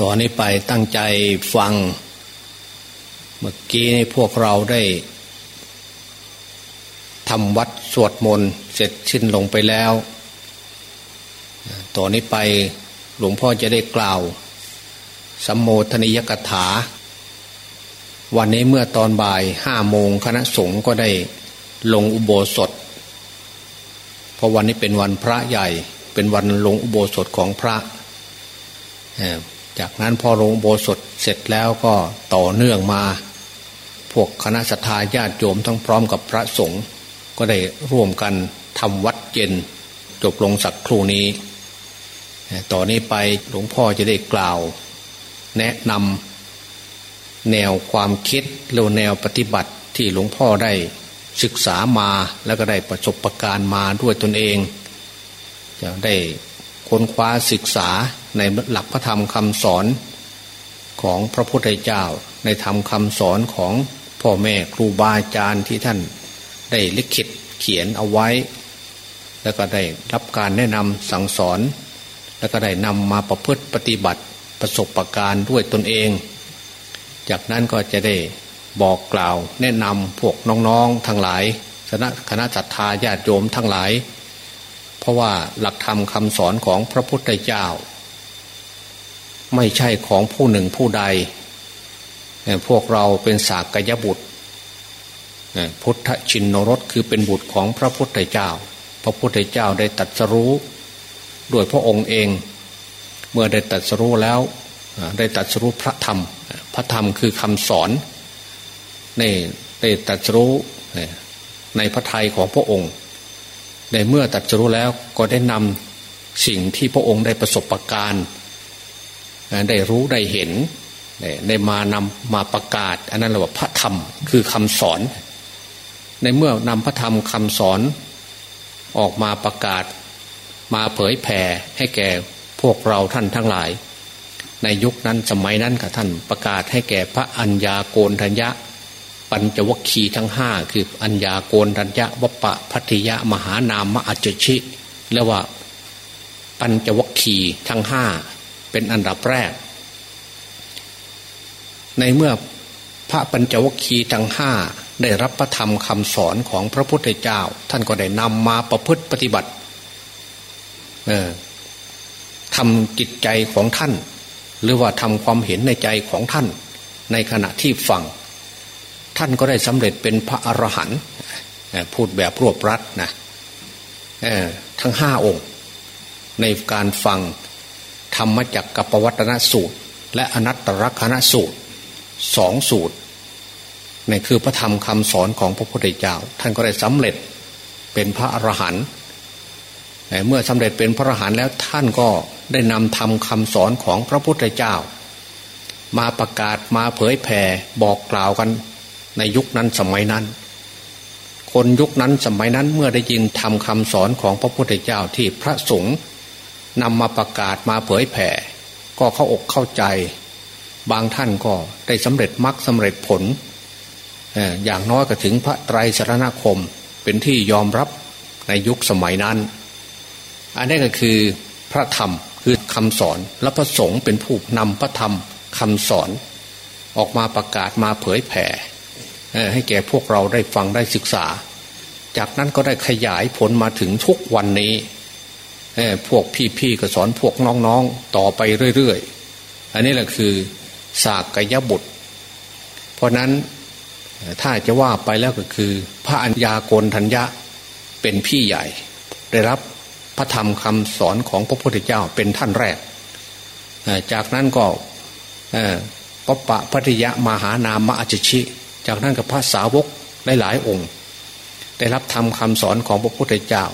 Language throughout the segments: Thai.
ต่อนนี้ไปตั้งใจฟัง เมื่อกี้พวกเราได้ทำวัดสวดมนต์เสร็จชิ้นลงไปแล้ว ต่อนนี้ไปหลวงพ่อจะได้กล่าวสัมโมทนิยกถา วันนี้เมื่อตอนบ่ายห้าโมงคณะสงฆ์ก็ได้ลงอุโบสถ เพราะวันนี้เป็นวันพระใหญ่ เป็นวันลงอุโบสถของพระ จากนั้นพอลงโบสถเสร็จแล้วก็ต่อเนื่องมา พวกคณะสัตยาญาติโยมทั้งพร้อมกับพระสงฆ์ก็ได้ร่วมกันทำวัดเย็น จบลงสักครู่นี้ ต่อนนี้ไปหลวงพ่อจะได้กล่าว แนะนำแนวความคิดหรือแนวปฏิบัติที่หลวงพ่อได้ศึกษามาแล้วก็ได้ประสบประการมาด้วยตนเอง จะได้ค้นคว้าศึกษา ในหลักพระธรรมคำสอนของพระพุทธเจ้า ในธรรมคำสอนของพ่อแม่ครูบาอาจารย์ที่ท่านได้ลิขิตเขียนเอาไว้ แล้วก็ได้รับการแนะนำสั่งสอน แล้วก็ได้นำมาประพฤติปฏิบัติประสบประการด้วยตนเอง จากนั้นก็จะได้บอกกล่าวแนะนำพวกน้องๆทั้งหลายคณะคณะจัตตาญาติโยมทั้งหลาย เพราะว่าหลักธรรมคำสอนของพระพุทธเจ้า ไม่ใช่ของผู้หนึ่งผู้ใด พวกเราเป็นสากยบุตรพุทธชินนรสคือเป็นบุตรของพระพุทธเจ้า พระพุทธเจ้าได้ตัดสรู้ด้วยพระองค์เอง เมื่อได้ตัดสรู้แล้วได้ตัดสรู้พระธรรม พระธรรมคือคำสอนในได้ตัดสรู้ในพระทัยของพระองค์ในเมื่อตัดสรู้แล้วก็ได้นำสิ่งที่พระองค์ได้ประสบประการ ได้รู้ได้เห็นได้มานำมาประกาศ อันนั้นเรียกว่าพระธรรมคือคำสอน ในเมื่อนำพระธรรมคำสอน ออกมาประกาศ มาเผยแผ่ให้แก่พวกเราท่านทั้งหลาย ในยุคนั้นสมัยนั้นค่ะท่านประกาศให้แก่พระอัญญาโกนทัญญะ ปัญจวัคคีทั้งห้าคืออัญญาโกนทัญญะวปะพัทยะมหานามมอัจฉิเรียกว่าปัญจวัคคีทั้งห้า เป็นอันดับแรก ในเมื่อพระปัญจวคีทั้งห้าได้รับพระธรรมคำสอนของพระพุทธเจ้า ท่านก็ได้นำมาประพฤติปฏิบัติทำจิตใจของท่าน หรือว่าทำความเห็นในใจของท่าน ในขณะที่ฟัง ท่านก็ได้สำเร็จเป็นพระอรหันต์พูดแบบรวบรัดนะทั้งห้าองค์ ในการฟัง ธรรมจักกับปวัตนสูตร และอนัตตลกนสูตรสองสูตรนี่คือพระธรรมคำสอนของพระพุทธเจ้า ท่านก็ได้สำเร็จเป็นพระอรหันต์เมื่อสำเร็จเป็นพระอรหันต์แล้วท่านก็ได้นำธรรมคำสอนของพระพุทธเจ้า มาประกาศมาเผยแผ่บอกกล่าวกันในยุคนั้นสมัยนั้น คนยุคนั้นสมัยนั้นเมื่อได้ยินทำคำสอนของพระพุทธเจ้าที่พระสงฆ์ นำมาประกาศมาเผยแผ่ ก็เข้าอกเข้าใจ บางท่านก็ได้สำเร็จมรรคสำเร็จผล อย่างน้อยก็ถึงพระไตรสรณคมเป็นที่ยอมรับในยุคสมัยนั้น อันนี้ก็คือพระธรรมคือคำสอนและพระสงฆ์เป็นผู้นำพระธรรมคำสอน ออกมาประกาศมาเผยแผ่ให้แก่พวกเราได้ฟังได้ศึกษา จากนั้นก็ได้ขยายผลมาถึงทุกวันนี้ พวกพี่ๆก็สอนพวกน้องๆ ต่อไปเรื่อยๆ อันนี้แหละคือสากกยบุตร เพราะนั้นถ้าจะว่าไปแล้วก็คือ พระอัญญาโกนทัญญะเป็นพี่ใหญ่ ได้รับพระธรรมคำสอนของพระพุทธเจ้าเป็นท่านแรก จากนั้นก็ปปะพัทยะมหานามอัจฉิจากนั้นกับพระสาวกหลายๆองค์ ได้รับธรรมคำสอนของพระพุทธเจ้า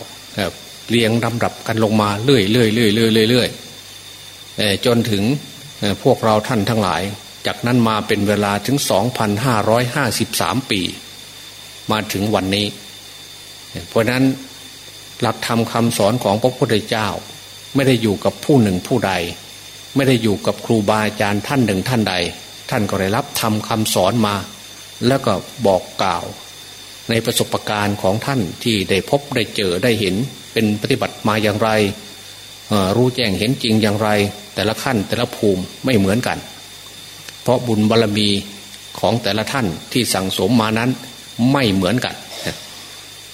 เรียงลำดับกันลงมาเรื่อยเรื่อยเรื่อยเรื่อยเรื่อยจนถึงพวกเราท่านทั้งหลาย จากนั้นมาเป็นเวลาถึงสองพันห้าร้อยห้าสิบสามปี มาถึงวันนี้ เพราะนั้นหลักธรรมคำสอนของพระพุทธเจ้า ไม่ได้อยู่กับผู้หนึ่งผู้ใด ไม่ได้อยู่กับครูบาอาจารย์ท่านหนึ่งท่านใด ท่านก็ได้รับทำคำสอนมา แล้วก็บอกกล่าว ในประสบการณ์ของท่านที่ได้พบได้เจอได้เห็น เป็นปฏิบัติมาอย่างไรรู้แจ้งเห็นจริงอย่างไร แต่ละขั้นแต่ละภูมิไม่เหมือนกัน เพราะบุญบารรมีของแต่ละท่านที่สั่งสมมานั้นไม่เหมือนกัน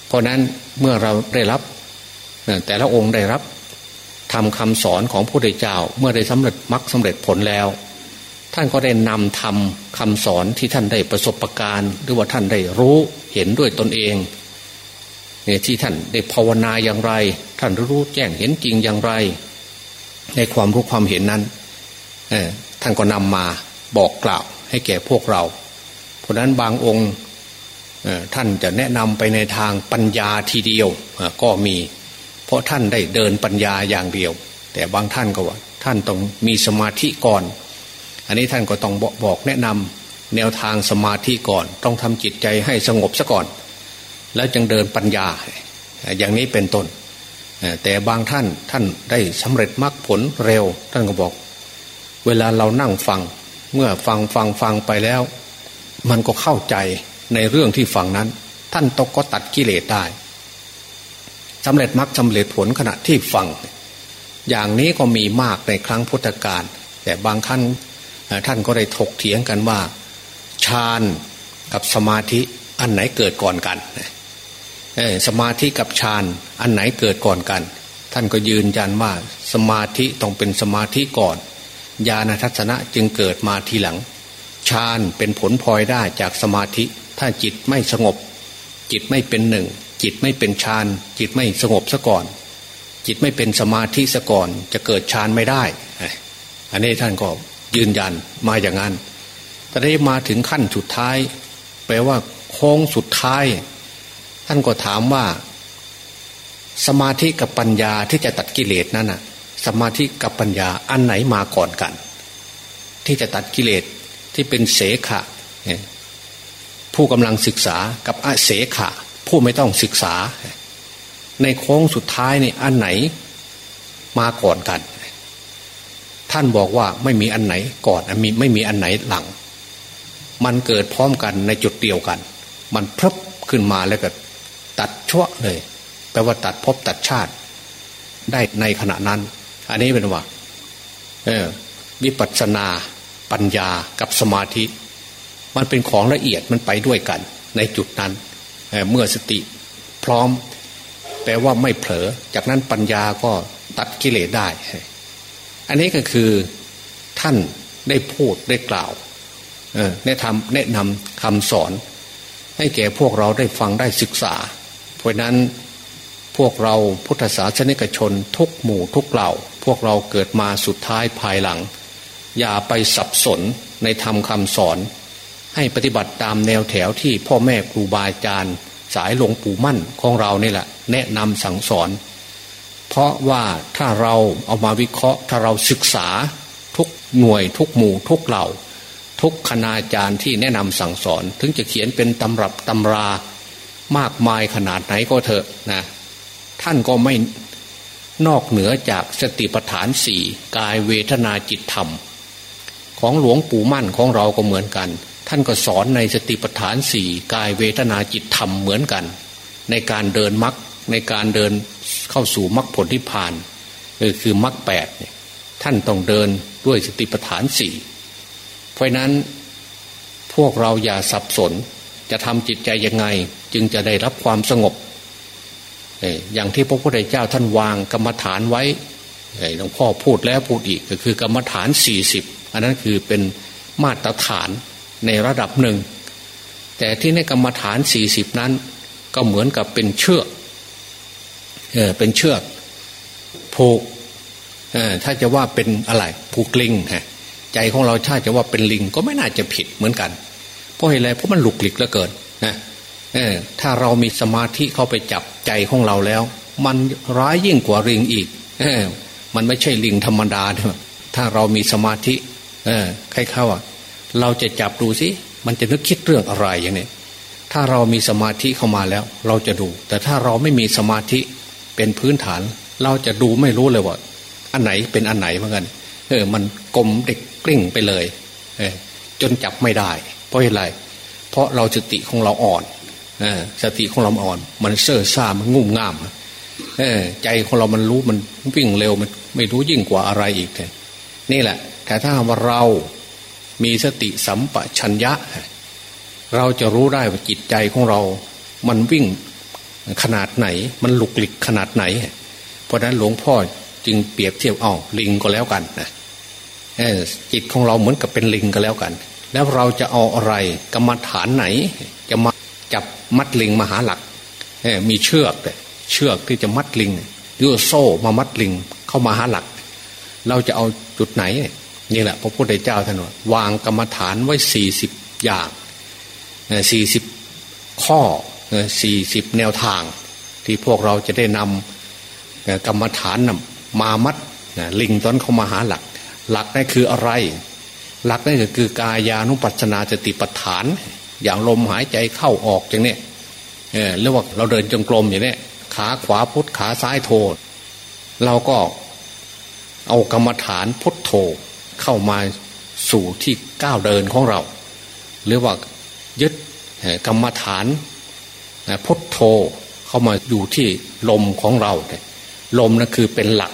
เพราะนั้นเมื่อเราได้รับแต่ละองค์ได้รับทำคำสอนของพระพุทธเจ้าเมื่อได้สำเร็จมรรคสาเร็จผลแล้ว ท่านก็ได้นำทำคำสอนที่ท่านได้ประสบะการณ์ หรือว่าท่านได้รู้เห็นด้วยตนเอง ที่ท่านได้ภาวนาอย่างไร ท่านรู้แจ้งเห็นจริงอย่างไร ในความรู้ความเห็นนั้นท่านก็นำมาบอกกล่าวให้แก่พวกเรา เพราะนั้นบางองค์ท่านจะแนะนำไปในทางปัญญาทีเดียวก็มี เพราะท่านได้เดินปัญญาอย่างเดียว แต่บางท่านก็ว่า ท่านต้องมีสมาธิก่อน อันนี้ท่านก็ต้องบอกแนะนำแนวทางสมาธิก่อน ต้องทำจิตใจให้สงบซะก่อน แล้วจึงเดินปัญญา อย่างนี้เป็นต้นแต่บางท่านท่านได้สำเร็จมรรคผลเร็ว ท่านก็บอก เวลาเรานั่งฟัง เมื่อฟังฟังฟังไปแล้ว มันก็เข้าใจในเรื่องที่ฟังนั้น ท่านตกก็ตัดกิเลสได้สำเร็จมรรคสำเร็จผลขณะที่ฟัง อย่างนี้ก็มีมากในครั้งพุทธกาลแต่บางท่านท่านก็ได้ถกเถียงกันว่าฌานกับสมาธิอันไหนเกิดก่อนกัน สมาธิกับฌานอันไหนเกิดก่อนกัน ท่านก็ยืนยันว่าสมาธิต้องเป็นสมาธิก่อนญาณทัศนะจึงเกิดมาทีหลังฌานเป็นผลพลอยได้จากสมาธิ ถ้าจิตไม่สงบ จิตไม่เป็นหนึ่ง จิตไม่เป็นฌานจิตไม่สงบซะก่อน จิตไม่เป็นสมาธิซะก่อน จะเกิดฌานไม่ได้ อันนี้ท่านก็ยืนยันมาอย่างนั้นแต่ได้มาถึงขั้นสุดท้าย แปลว่าโค้งสุดท้ายานก็ถามว่า สมาธิกับปัญญาที่จะตัดกิเลสนั้นน่ะ สมาธิกับปัญญาอันไหนมาก่อนกัน ที่จะตัดกิเลสที่เป็นเสขะผู้กำลังศึกษากับอาเสขะ ผู้ไม่ต้องศึกษา ในโค้งสุดท้ายนี่อันไหนมาก่อนกัน ท่านบอกว่าไม่มีอันไหนก่อนมีไม่มีอันไหนหลัง มันเกิดพร้อมกันในจุดเดียวกัน มันพรบขึ้นมาแล้วก็ ตัดชั่วเลยแปลว่าตัดพบตัดชาติ ได้ในขณะนั้น อันนี้เป็นว่าเออวิปัสสนา ปัญญากับสมาธิ มันเป็นของละเอียดมันไปด้วยกัน ในจุดนั้นเเมื่อสติพร้อม แปลว่าไม่เผลอ จากนั้นปัญญาก็ตัดกิเลสได้ อันนี้ก็คือท่านได้พูดได้กล่าวแนะนำแนะนำคำสอน ให้แก่พวกเราได้ฟังได้ศึกษา เพราะนั้นพวกเราพุทธศาสนิกชนทุกหมู่ทุกเหล่า พวกเราเกิดมาสุดท้ายภายหลัง อย่าไปสับสนในธรรมคำสอน ให้ปฏิบัติตามแนวแถวที่พ่อแม่ครูบาอาจารย์ สายหลวงปู่มั่นของเราเนี่แหละ แนะนำสั่งสอน เพราะว่าถ้าเราเอามาวิเคราะห์ ถ้าเราศึกษาทุกหน่วยทุกหมู่ทุกเหล่า ทุกคณาจารย์ที่แนะนำสั่งสอน ถึงจะเขียนเป็นตำรับตำรา มากมายขนาดไหนก็เถอะนะท่านก็ไม่นอกเหนือจากสติปัฏฐานสี่กายเวทนาจิตธรรม ของหลวงปู่มั่นของเราก็เหมือนกัน ท่านก็สอนในสติปัฏฐานสี่กายเวทนาจิตธรรมเหมือนกัน ในการเดินมรรคในการเดินเข้าสู่มรรคผลที่ผ่านคือมรรคแปดท่านต้องเดินด้วยสติปัฏฐานสี่เพราะนั้นพวกเราอย่าสับสนจะทำจิตใจยังไง จึงจะได้รับความสงบอย่างที่พระพุทธเจ้าท่านวางกรรมฐานไว้หลวงพ่อพูดแล้วพูดอีกก็คือกรรมฐานสี่สิบอันนั้นคือเป็นมาตรฐานในระดับหนึ่ง แต่ที่ในกรรมฐานสี่สิบนั้น ก็เหมือนกับเป็นเชือกเออเป็นเชือกผูกเออถ้าจะว่าเป็นอะไรผูกลิงฮะใจของเราถ้าจะว่าเป็นลิงก็ไม่น่าจะผิดเหมือนกัน เพราะอะไรเพราะมันหลุกหลิกเหลือเกินนะ เออถ้าเรามีสมาธิเข้าไปจับใจของเราแล้ว มันร้ายยิ่งกว่าลิงอีก เออ มันไม่ใช่ลิงธรรมดาเนอะถ้าเรามีสมาธิ เออใครเข้าอะเราจะจับดูสิมันจะนึกคิดเรื่องอะไรอย่างนี้ถ้าเรามีสมาธิเข้ามาแล้ว เราจะดู แต่ถ้าเราไม่มีสมาธิเป็นพื้นฐาน เราจะดูไม่รู้เลยว่า อันไหนเป็นอันไหนเหมือนกันเออ มันกลมเด็กกลิ้งไปเลย เออ จนจับไม่ได้ เพราะอะไรเพราะเราสติของเราอ่อน สติของเราอ่อน มันเซ่อซ่ามันงุ่มง่ามใจของเรามันรู้มันวิ่งเร็วมันไม่รู้ยิ่งกว่าอะไรอีกเลยนี่แหละ แต่ถ้าว่าเรามีสติสัมปชัญญะ เราจะรู้ได้ว่าจิตใจของเรา มันวิ่งขนาดไหน มันหลุกหลิกขนาดไหน เพราะนั้นหลวงพ่อจึงเปรียบเทียบเอาลิงก็แล้วกันนะจิตของเราเหมือนกับเป็นลิงก็แล้วกัน แล้วเราจะเอาอะไรกรรมฐานไหน จะมา จับมัดลิงมาหาหลักมีเชือกเชือกที่จะมัดลิงยูโซ่มามัดลิงเข้ามาหาหลัก เราจะเอาจุดไหนนี่แหละพระพุทธเจ้าท่านวางกรรมฐานไว้สี่สิบอย่างสี่สิบข้อสี่สิบแนวทาง ที่พวกเราจะได้นำกรรมฐานมามัดลิงตอนเข้ามาหาหลัก หลักนั่นคืออะไร หลักนั่นก็คือกายานุปัสนาจติปัฏฐาน อย่างลมหายใจเข้าออกอย่างนี้เออเรียกว่าเราเดินจงกรมอย่างนี้ขาขวาพุทขาซ้ายโทเราก็เอากรรมฐานพุทโธเข้ามาสู่ที่ก้าวเดินของเรา หรือว่ายึดกรรมฐานพุทโธเข้ามาอยู่ที่ลมของเราลมนั่นคือเป็นหลัก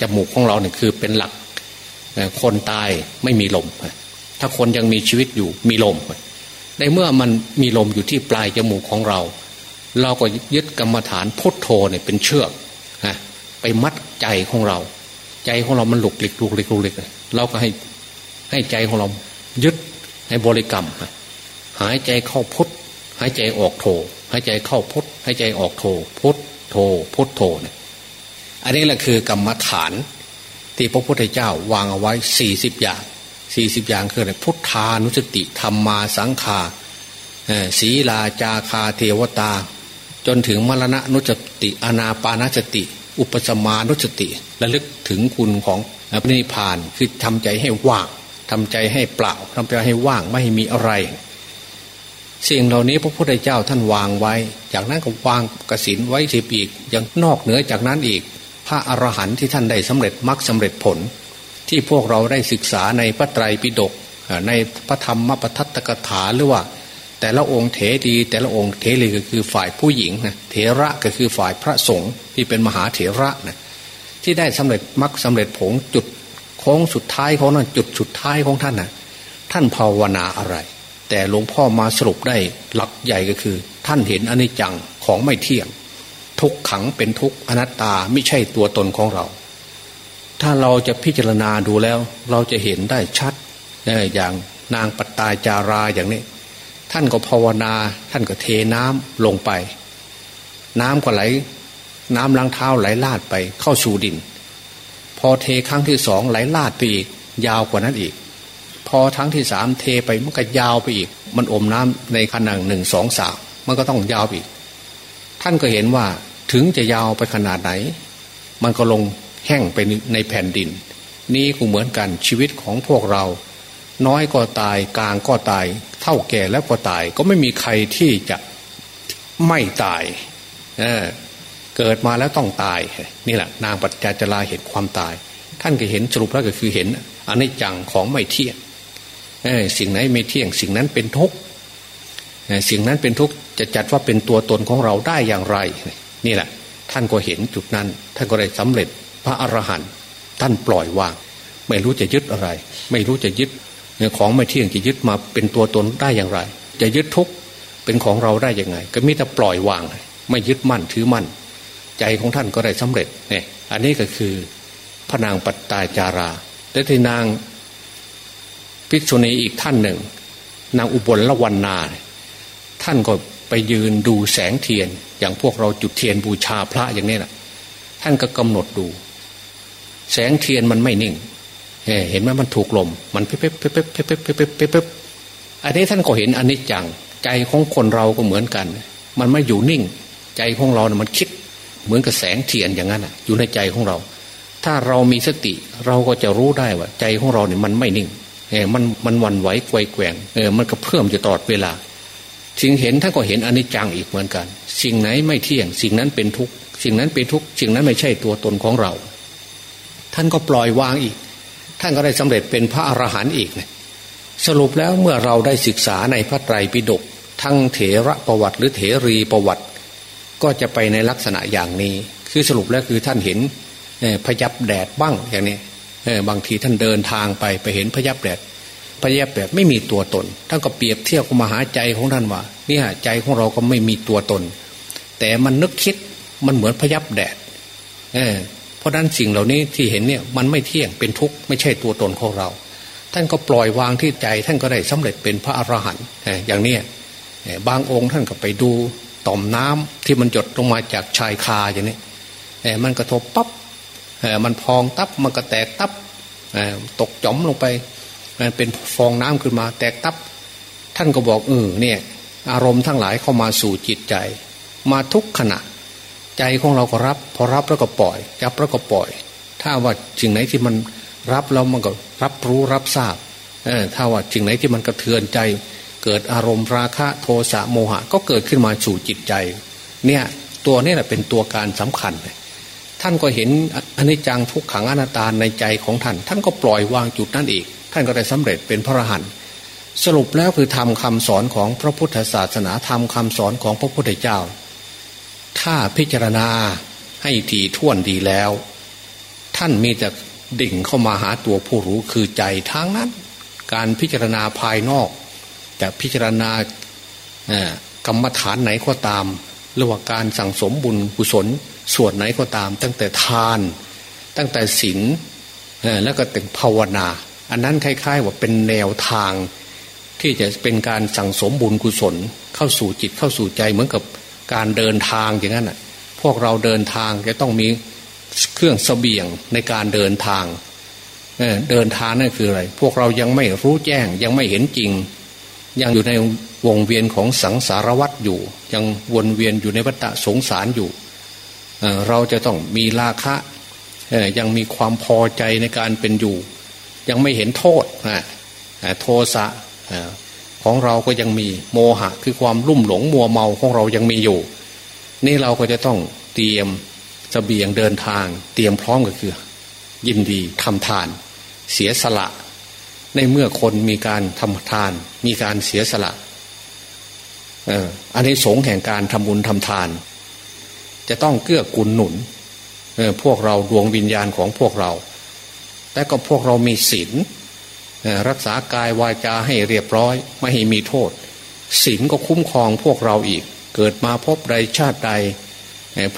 จมูกของเราเนี่ยคือเป็นหลักคนตายไม่มีลม ถ้าคนยังมีชีวิตอยู่มีลม ในเมื่อมันมีลมอยู่ที่ปลายจมูกของเรา เราก็ยึดกรรมฐานพุทโธเนี่ยเป็นเชือกไปมัดใจของเรา ใจของเรามันหลุกหลิกหลุกหลิกหลุกหลิกเราก็ให้ให้ใจของเรายึดให้บริกรรม หายใจเข้าพุทหายใจออกโธหายใจเข้าพุทหายใจออกโธพุทโธพุทโธเนี่ยอันนี้แหละคือกรรมฐานที่พระพุทธเจ้าวางเอาไว้สี่สิบอย่าง สี่สิบอย่างคืออะไรพุทธานุสติธรรมมาสังคาศีลาจาคาเทวตา จนถึงมรณะนุสติอนาปานสติ อุปสมานุสติระลึกถึงคุณของพระนิพพานคือทำใจให้ว่างทำใจให้เปล่าทำใจให้ว่างไม่มีอะไรสิ่งเหล่านี้พระพุทธเจ้าท่านวางไว้ จากนั้นก็วางกสินไว้สิบอีกอยังนอกเหนือจากนั้นอีก พระอรหันต์ที่ท่านได้สำเร็จมรรคสาเร็จผล ที่พวกเราได้ศึกษาในพระไตรปิฎกในพระธรรมปทัตกถาหรือว่า แต่ละองค์เถดี แต่ละองค์เถรีก็คือฝ่ายผู้หญิงนะเถระก็คือฝ่ายพระสงฆ์ที่เป็นมหาเถระนะที่ได้สำเร็จมรรคสาเร็จผลจุดโค้งสุดท้ายของนั้นจุดสุดท้ายของท่านนะท่านภาวนาอะไร แต่หลวงพ่อมาสรุปได้หลักใหญ่ก็คือ ท่านเห็นอนิจจังของไม่เที่ยง ทุกขังเป็นทุกอนัตตาไม่ใช่ตัวตนของเรา ถ้าเราจะพิจารณาดูแล้ว เราจะเห็นได้ชัดอย่างนางปัตตาจาราอย่างนี้ ท่านก็ภาวนา ท่านก็เทน้ำลงไป น้ำก็ไหล น้ำล้างเท้าไหลลาดไปเข้าสู่ดิน พอเทครั้งที่สองไหลลาดไปอีก ยาวกว่านั้นอีก พอครั้งที่สามเทไปมันก็ยาวไปอีก มันอมน้ำในขนาดหนึ่งสองสามมันก็ต้องยาวอีก ท่านก็เห็นว่าถึงจะยาวไปขนาดไหน มันก็ลง แห้งไปในแผ่นดิน นี่ก็เหมือนกันชีวิตของพวกเรา น้อยก็ตายกลางก็ตาย เท่าแก่แล้วก็ตาย ก็ไม่มีใครที่จะไม่ตายเเกิดมาแล้วต้องตาย นี่แหละ นางปัจจาจลาเห็นความตาย ท่านก็เห็นสรุปแล้วก็คือเห็นอันิจจังของไม่เที่ยงสิ่งไหนไม่เที่ยง สิ่งนั้นเป็นทุกข์สิ่งนั้นเป็นทุกข์จะจัดว่าเป็นตัวตนของเราได้อย่างไร นี่แหละ ท่านก็เห็นจุดนั้น ท่านก็ได้สำเร็จ พระอรหันต์ท่านปล่อยวาง ไม่รู้จะยึดอะไร ไม่รู้จะยึดของไม่เที่ยงจะยึดมาเป็นตัวตนได้อย่างไร จะยึดทุกเป็นของเราได้ยังไง ก็มีแต่ปล่อยวาง ไม่ยึดมั่นถือมั่น ใจของท่านก็ได้สำเร็จเนี่ยอันนี้ก็คือพระนางปัตตาจาราและที่นางภิกษุณีอีกท่านหนึ่ง นางอุบลละวันนา ท่านก็ไปยืนดูแสงเทียน อย่างพวกเราจุดเทียนบูชาพระอย่างนี้แหละท่านก็กำหนดดู แสงเทียนมันไม่นิ่งเห็นไหมมันถูกลม มันเป๊ะเป๊ะเป๊ะเป๊ะเป๊ะเป๊ะเป๊ะเป๊ะอันนี้ท่านก็เห็นอันนี้จังใจของคนเราก็เหมือนกัน มันไม่อยู่นิ่ง ใจของเราเนี่ยมันคิด เหมือนกับแสงเทียนอย่างนั้นอยู่ในใจของเรา ถ้าเรามีสติเราก็จะรู้ได้ว่า ใจของเราเนี่ยมันไม่นิ่งเออมันมันวันไหวไกวแกว่งเออมันก็เพิ่มอยู่ตลอดเวลาสิ่งเห็นท่านก็เห็นอนิจจังอีกเหมือนกัน สิ่งไหนไม่เที่ยง สิ่งนั้นเป็นทุกสิ่งนั้นเป็นทุกสิ่งนั้นไม่ใช่ตัวตนของเรา ท่านก็ปล่อยวางอีก ท่านก็ได้สำเร็จเป็นพระอรหันต์อีกนสรุปแล้วเมื่อเราได้ศึกษาในพระไตรปิฎกทั้งเถระประวัติ หรือเถรีประวัติ ก็จะไปในลักษณะอย่างนี้ คือสรุปแล้วคือท่านเห็นพยับแดดบ้างอย่างนี้บางทีท่านเดินทางไปไปเห็นพยับแดดพยับแดดไม่มีตัวตนท่านก็เปรียบเทียบกับมหาใจของท่านว่าเนี่ยใจของเราก็ไม่มีตัวตน แต่มันนึกคิดมันเหมือนพยับแดด เพราะนั้นสิ่งเหล่านี้ที่เห็นเนี่ยมันไม่เที่ยงเป็นทุกข์ไม่ใช่ตัวตนของเรา ท่านก็ปล่อยวางที่ใจ ท่านก็ได้สำเร็จเป็นพระอรหันต์อย่างเนี้ยบางองค์ท่านก็ไปดูต่อมน้ำที่มันหยดลงมาจากชายคาอย่างนี้มันกระทบปับ๊บมันพองตับมันก็แตกตับตกจอมลงไปเป็นฟองน้ำขึ้นมาแตกตับ ท่านก็บอกเออเนี่ยอารมณ์ทั้งหลายเข้ามาสู่จิตใจ มาทุกขณะ ใจของเราก็รับ พอรับแล้วก็ปล่อยจับแล้วก็ปล่อย ถ้าว่าสิ่งไหนที่มันรับแล้วมันก็รับรู้รับทราบถ้าว่าสิ่งไหนที่มันกระเทือนใจ เกิดอารมณ์ราคะโทสะโมหะ ก็เกิดขึ้นมาสู่จิตใจ เนี่ยตัวนี้แหละเป็นตัวการสำคัญ ท่านก็เห็นอนิจจังทุกขังอนัตตาในใจของท่าน ท่านก็ปล่อยวางจุดนั้นอีก ท่านก็ได้สำเร็จเป็นพระอรหันต์สรุปแล้วคือทำคำสอนของพระพุทธศาสนาทำคำสอนของพระพุทธเจ้า ถ้าพิจารณาให้ถี่วนดีแล้ว ท่านมีแต่ดิ่งเข้ามาหาตัวผู้รู้คือใจทั้งนั้น การพิจารณาภายนอก แต่พิจารณากรรมฐานไหนก็ตามหรือว่าการสั่งสมบุญกุศลส่วนไหนก็ตาม ตั้งแต่ทาน ตั้งแต่ศีลแล้วก็ถึงภาวนา อันนั้นคล้ายๆว่าเป็นแนวทาง ที่จะเป็นการสั่งสมบุญกุศล เข้าสู่จิตเข้าสู่ใจเหมือนกับ การเดินทางอย่างนั้นอะพวกเราเดินทางจะต้องมีเครื่องสเสบียงในการเดินทางเดินทางนั่นคืออะไร พวกเรายังไม่รู้แจ้งยังไม่เห็นจริง ยังอยู่ในวงเวียนของสังสารวัฏอยู่ ยังวนเวียนอยู่ในวัฏสงสารอยู่เราจะต้องมีราคะยังมีความพอใจในการเป็นอยู่ ยังไม่เห็นโทษโทสะ ของเราก็ยังมีโมหะ คือความลุ่มหลงมัวเมาของเรายังมีอยู่ นี่เราก็จะต้องเตรียมสเสบียงเดินทาง เตรียมพร้อมก็คือ ยินดีทำทาน เสียสละ ในเมื่อคนมีการทำทาน มีการเสียสละอันนี้สงแห่งการทำบุญทำทาน จะต้องเกื้อกูลหนุนพวกเราดวงวิญญาณของพวกเรา แต่ก็พวกเรามีศีล รักษากายวาจาให้เรียบร้อย ไม่ให้มีโทษศีลก็คุ้มครองพวกเราอีก เกิดมาพบใดชาติใด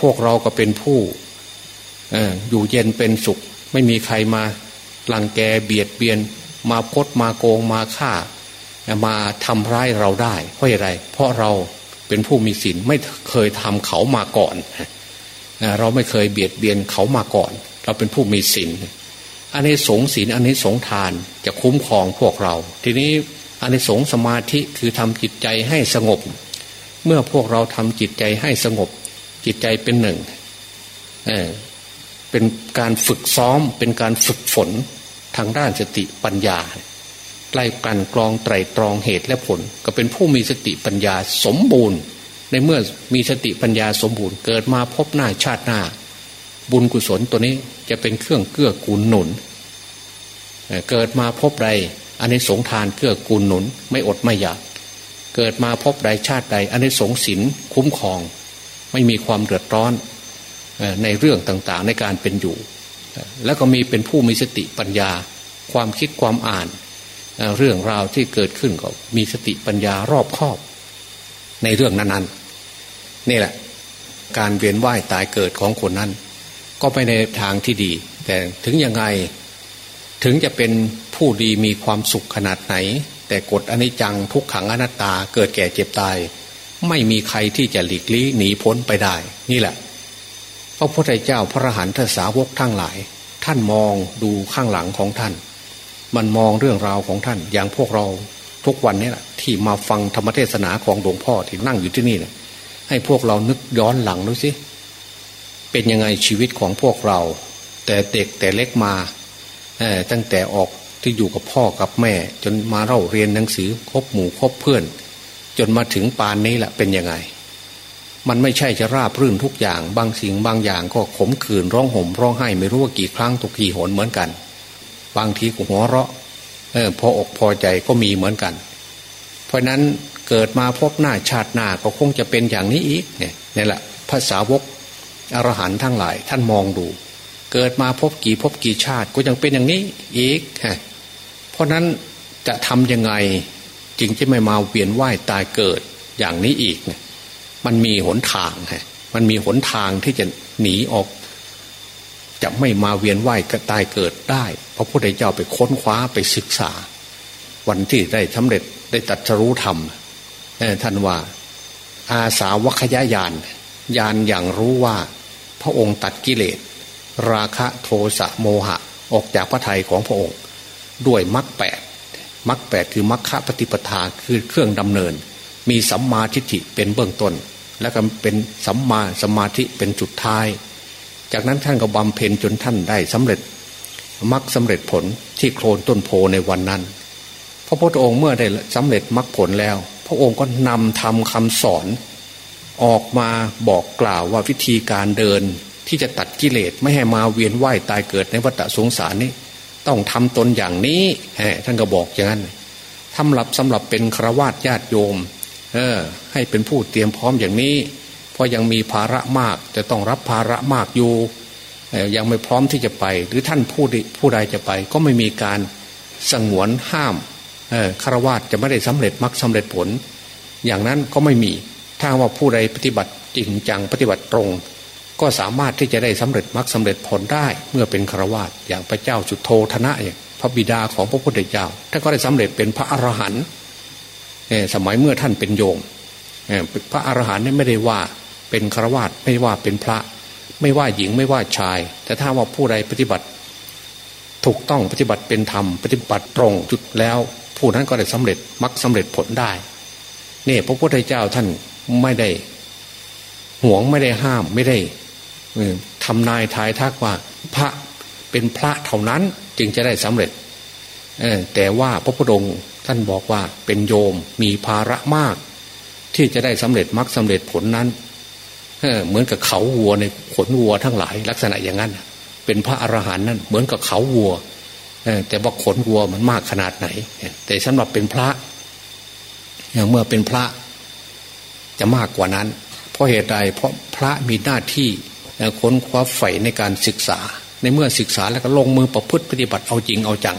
พวกเราก็เป็นผู้อยู่เย็นเป็นสุข ไม่มีใครมาลังแกเบียดเบียน มาพดมาโกงมาฆ่า มาทำร้ายเราได้เพราะอะไร เพราะเราเป็นผู้มีศีลไม่เคยทำเขามาก่อน เราไม่เคยเบียดเบียนเขามาก่อน เราเป็นผู้มีศีล อันนี้สงศีลอันนี้สงทานจะคุ้มครองพวกเรา ทีนี้อันนี้สงสมาธิคือทำจิตใจให้สงบ เมื่อพวกเราทำจิตใจให้สงบ จิตใจเป็นหนึ่งเออเป็นการฝึกซ้อม เป็นการฝึกฝนทางด้านสติปัญญาไล่กันกรองไตรตรองเหตุและผล ก็เป็นผู้มีสติปัญญาสมบูรณ์ ในเมื่อมีสติปัญญาสมบูรณ์ เกิดมาพบหน้าชาติหน้า บุญกุศลตัวนี้จะเป็นเครื่องเกื้อกูลหนุน เกิดมาพบใดอันนี้สงทานเกื้อกูลหนุน ไม่อดไม่อยาก เกิดมาพบใดชาติใดอันนี้สงสินคุ้มครอง ไม่มีความเดือดร้อนในเรื่องต่างๆในการเป็นอยู่ แล้วก็มีเป็นผู้มีสติปัญญา ความคิดความอ่าน เรื่องราวที่เกิดขึ้นก็มีสติปัญญารอบคอบ ในเรื่องนั้นๆ นี่แหละ การเวียนว่ายตายเกิดของคนนั้น ก็ไปในทางที่ดี แต่ถึงยังไงถึงจะเป็นผู้ดีมีความสุขขนาดไหน แต่กฎอนิจจังทุกขังอนัตตาเกิดแก่เจ็บตาย ไม่มีใครที่จะหลีกลี่หนีพ้นไปได้ นี่แหละ พระพุทธเจ้าพระหันตสาวกทั้งหลาย ท่านมองดูข้างหลังของท่าน มันมองเรื่องราวของท่าน อย่างพวกเราทุกวันนี้แหละที่มาฟังธรรมเทศนาของหลวงพ่อที่นั่งอยู่ที่นี่นี่ยให้พวกเรานึกย้อนหลังดูสิเเป็นยังไงชีวิตของพวกเรา แต่เด็กแต่เล็กมาตั้งแต่ออกที่อยู่กับพ่อกับแม่ จนมาเล่าเรียนหนังสือคบหมู่คบเพื่อน จนมาถึงปานนี้แหละเป็นยังไง มันไม่ใช่จะราบรื่นทุกอย่าง บางสิ่งบางอย่างก็ขมขื่นร้องห่มร้องไห้ไม่รู้ว่ากี่ครั้งตุกกี่หนเหมือนกัน บางทีก็หัวเราะเออพออกพอใจก็มีเหมือนกัน เพราะนั้นเกิดมาพบหน้าชาติหน้าก็คงจะเป็นอย่างนี้อีกเนี่ยนี่แหละภาษาวก อรหันทั้งหลาย ท่านมองดู เกิดมาพบกี่พบกี่ชาติก็ยังเป็นอย่างนี้อีกเพราะนั้นจะทำยังไงจึงจะไม่มาเวียนว่ายตายเกิดอย่างนี้อีกเนี่ยมันมีหนทางฮะมันมีหนทางที่จะหนีออก จะไม่มาเวียนว่ายตายเกิดได้พระพุทธเจ้าไปค้นคว้าไปศึกษา วันที่ได้สาเร็จได้ตัดรู้ธรรมท่านว่าอาสาวคยายานยานอย่างรู้ว่า พระองค์ตัดกิเลส ราคะโทสะโมหะออกจากพระทัยของพระองค์ ด้วยมรรคแปดมรรคแปดคือมรรคปฏิปทาคือเครื่องดำเนิน มีสัมมาทิฏฐิเป็นเบื้องต้น แล้วก็เป็นสัมมาสมาธิเป็นจุดท้าย จากนั้นท่านก็บำเพ็ญจนท่านได้สำเร็จมรรคสาเร็จผลที่โคลนต้นโพในวันนั้น พระพุทธองค์เมื่อได้สำเร็จมรรคผลแล้ว พระองค์ก็นำทำคำสอน ออกมาบอกกล่าวว่าวิธีการเดินที่จะตัดกิเลสไม่ให้มาเวียนว่ายตายเกิดในวัฏสงสารนี้ ต้องทำตนอย่างนี้ท่านก็บอกอย่างนั้นทำหลับสำหรับเป็นครวาสญาติโยม เออ ให้เป็นผู้เตรียมพร้อมอย่างนี้ เพราะยังมีภาระมากจะต้องรับภาระมากอยู่ยังไม่พร้อมที่จะไป หรือท่านผู้ผู้ใดจะไป ก็ไม่มีการสงวนห้ามคารวาสจะไม่ได้สำเร็จมรรคสาเร็จผล อย่างนั้นก็ไม่มี ถ้าว่าผู้ใดปฏิบัติจริงจังปฏิบัติตรง ก็สามารถที่จะได้สำเร็จมรรคสาเร็จผลได้เมื่อเป็นฆราวาสอย่างพระเจ้าจุโทธนะอย่างพระบิดาของพระพุทธเจ้าท่านก็ได้สำเร็จเป็นพระอรหันต์สมัยเมื่อท่านเป็นโยมพระอรหันต์นี่ไม่ได้ว่าเป็นฆราวาสไม่ว่าเป็นพระ ไม่ว่าหญิงไม่ว่าชาย แต่ถ้าว่าผู้ใดปฏิบัติ ถูกต้องปฏิบัติเป็นธรรมปฏิบัติตรงจุดแล้ว ผู้นั้นก็ได้สำเร็จมรรคสาเร็จผลได้นี่พระพุทธเจ้าท่าน ไม่ได้ห่วงไม่ได้ห้ามไม่ได้ทำนายทายทักว่า พระเป็นพระเท่านั้นจึงจะได้สำเร็จแต่ว่าพระพุทธองค์ท่านบอกว่าเป็นโยมมีภาระมาก ที่จะได้สำเร็จมรรคสาเร็จผลนั้นเเหมือนกับเขาวัวในขนวัวทั้งหลาย ลักษณะอย่างนั้น เป็นพระอรหันต์นั่นเหมือนกับเขาวัวแต่ว่าขนวัวมันมากขนาดไหน แต่สำหรับเป็นพระเมื่อเป็นพระ จะมากกว่านั้น เพราะเหตุใดเพราะพระมีหน้าที่ค้นคว้าใฝ่ในการศึกษา ในเมื่อศึกษาแล้วก็ลงมือประพฤติปฏิบัติเอาจริงเอาจัง